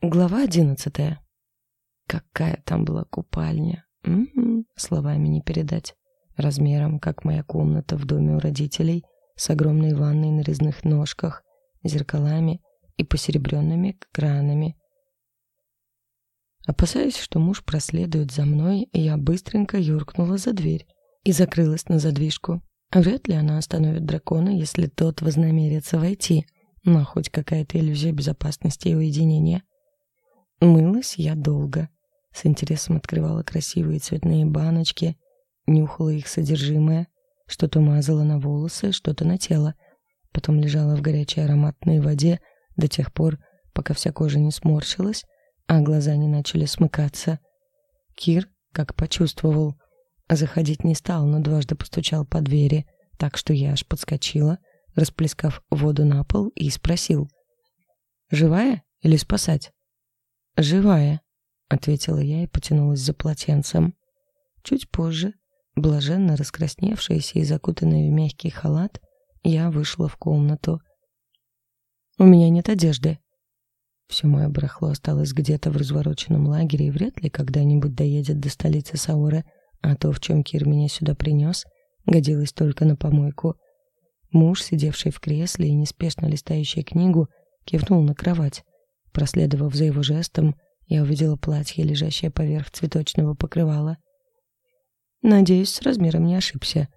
Глава одиннадцатая. Какая там была купальня. М -м -м, словами не передать. Размером, как моя комната в доме у родителей, с огромной ванной на резных ножках, зеркалами и посеребренными кранами. Опасаясь, что муж проследует за мной, я быстренько юркнула за дверь и закрылась на задвижку. Вряд ли она остановит дракона, если тот вознамерится войти, но хоть какая-то иллюзия безопасности и уединения. Мылась я долго. С интересом открывала красивые цветные баночки, нюхала их содержимое, что-то мазала на волосы, что-то на тело. Потом лежала в горячей ароматной воде до тех пор, пока вся кожа не сморщилась, а глаза не начали смыкаться. Кир, как почувствовал, заходить не стал, но дважды постучал по двери, так что я аж подскочила, расплескав воду на пол и спросил. «Живая или спасать?» «Живая», — ответила я и потянулась за полотенцем. Чуть позже, блаженно раскрасневшаяся и закутанная в мягкий халат, я вышла в комнату. «У меня нет одежды». Все мое барахло осталось где-то в развороченном лагере и вряд ли когда-нибудь доедет до столицы Сауры, а то, в чем Кир меня сюда принес, годилось только на помойку. Муж, сидевший в кресле и неспешно листающий книгу, кивнул на кровать. Проследовав за его жестом, я увидела платье, лежащее поверх цветочного покрывала. Надеюсь, с размером не ошибся.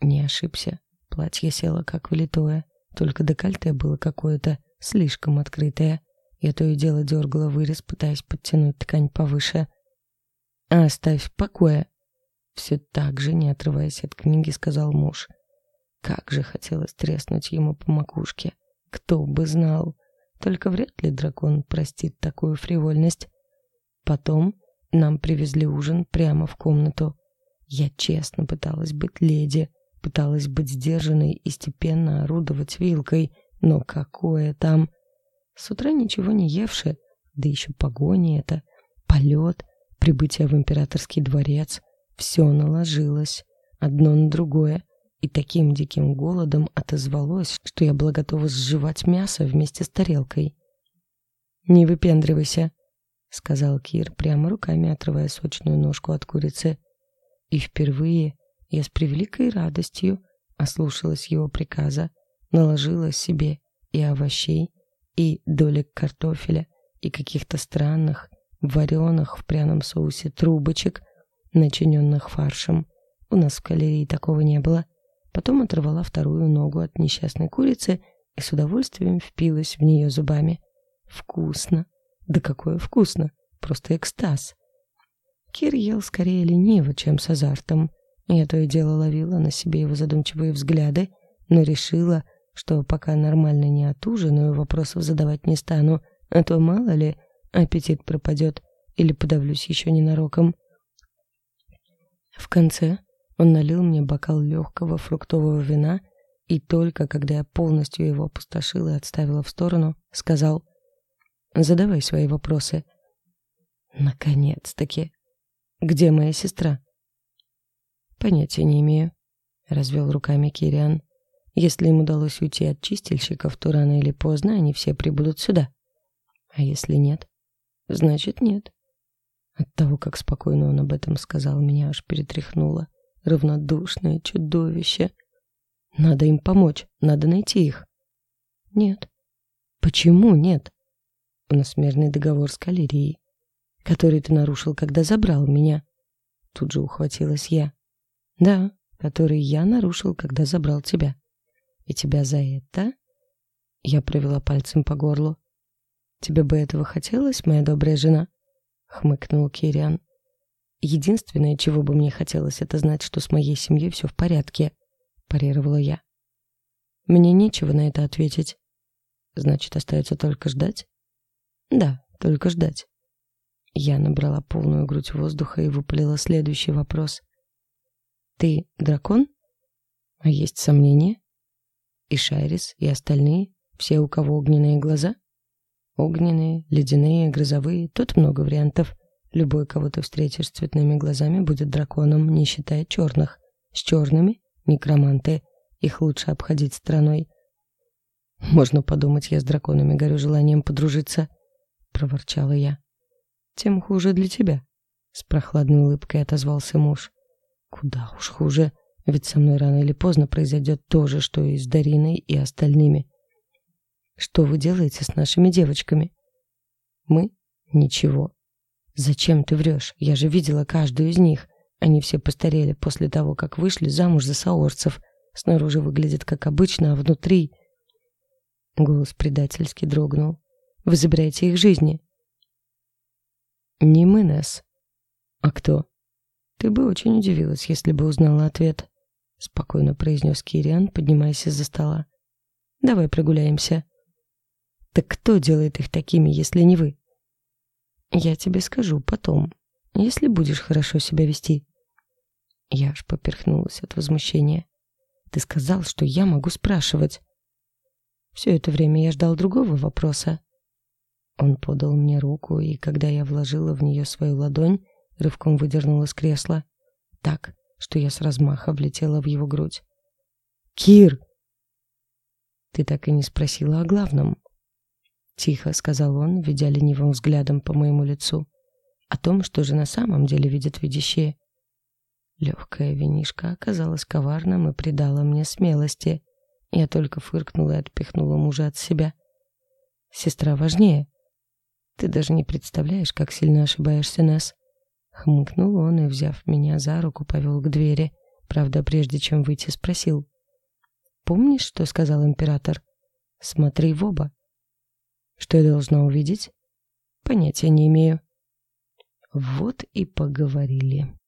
Не ошибся. Платье село как влитое, только декольте было какое-то слишком открытое. Я то и дело дергала вырез, пытаясь подтянуть ткань повыше. «Оставь в покое!» Все так же, не отрываясь от книги, сказал муж. Как же хотелось треснуть ему по макушке. Кто бы знал. Только вряд ли дракон простит такую фривольность. Потом нам привезли ужин прямо в комнату. Я честно пыталась быть леди, пыталась быть сдержанной и степенно орудовать вилкой, но какое там... С утра ничего не евши, да еще погони это, полет, прибытие в императорский дворец. Все наложилось, одно на другое и таким диким голодом отозвалось, что я была готова сживать мясо вместе с тарелкой. «Не выпендривайся», — сказал Кир, прямо руками отрывая сочную ножку от курицы. И впервые я с превеликой радостью ослушалась его приказа, наложила себе и овощей, и долек картофеля, и каких-то странных, вареных в пряном соусе трубочек, начиненных фаршем. У нас в калерии такого не было. Потом оторвала вторую ногу от несчастной курицы и с удовольствием впилась в нее зубами. Вкусно. Да какое вкусно. Просто экстаз. Кир ел скорее лениво, чем с азартом. Я то и дело ловила на себе его задумчивые взгляды, но решила, что пока нормально не отужинаю, вопросов задавать не стану, а то, мало ли, аппетит пропадет или подавлюсь еще ненароком. В конце он налил мне бокал легкого фруктового вина и только когда я полностью его опустошила и отставила в сторону, сказал «Задавай свои вопросы». «Наконец-таки! Где моя сестра?» «Понятия не имею», — развел руками Кириан. «Если им удалось уйти от чистильщиков, то рано или поздно они все прибудут сюда. А если нет, значит нет». От того, как спокойно он об этом сказал, меня аж перетряхнуло равнодушное чудовище. Надо им помочь, надо найти их. Нет. Почему нет? У нас мирный договор с Калерией, который ты нарушил, когда забрал меня. Тут же ухватилась я. Да, который я нарушил, когда забрал тебя. И тебя за это... Я провела пальцем по горлу. Тебе бы этого хотелось, моя добрая жена? Хмыкнул Кириан. Единственное, чего бы мне хотелось, это знать, что с моей семьей все в порядке, парировала я. Мне нечего на это ответить. Значит, остается только ждать? Да, только ждать. Я набрала полную грудь воздуха и выпалила следующий вопрос. Ты дракон? А есть сомнения? И Шайрис, и остальные, все, у кого огненные глаза? Огненные, ледяные, грозовые, тут много вариантов. Любой, кого ты встретишь с цветными глазами, будет драконом, не считая черных. С черными — некроманты. Их лучше обходить стороной. Можно подумать, я с драконами горю желанием подружиться. — проворчала я. «Тем хуже для тебя», — с прохладной улыбкой отозвался муж. «Куда уж хуже, ведь со мной рано или поздно произойдет то же, что и с Дариной и остальными. Что вы делаете с нашими девочками?» «Мы? Ничего. Зачем ты врешь? Я же видела каждую из них. Они все постарели после того, как вышли замуж за саорцев. Снаружи выглядят как обычно, а внутри...» Голос предательски дрогнул. «Вы забираете их жизни». «Не мы, Несс». «А кто?» «Ты бы очень удивилась, если бы узнала ответ», — спокойно произнес Кириан, поднимаясь из-за стола. «Давай прогуляемся». «Так кто делает их такими, если не вы?» «Я тебе скажу потом, если будешь хорошо себя вести». Я аж поперхнулась от возмущения. «Ты сказал, что я могу спрашивать». Все это время я ждал другого вопроса. Он подал мне руку, и когда я вложила в нее свою ладонь, рывком выдернула с кресла. Так, что я с размаха влетела в его грудь. «Кир!» «Ты так и не спросила о главном». Тихо сказал он, ведя ленивым взглядом по моему лицу. О том, что же на самом деле видят видящие. Легкая винишка оказалась коварным и придала мне смелости. Я только фыркнула и отпихнула мужа от себя. «Сестра важнее. Ты даже не представляешь, как сильно ошибаешься, Несс». Хмыкнул он и, взяв меня за руку, повел к двери. Правда, прежде чем выйти, спросил. «Помнишь, что сказал император? Смотри в оба». «Что я должна увидеть?» «Понятия не имею». Вот и поговорили.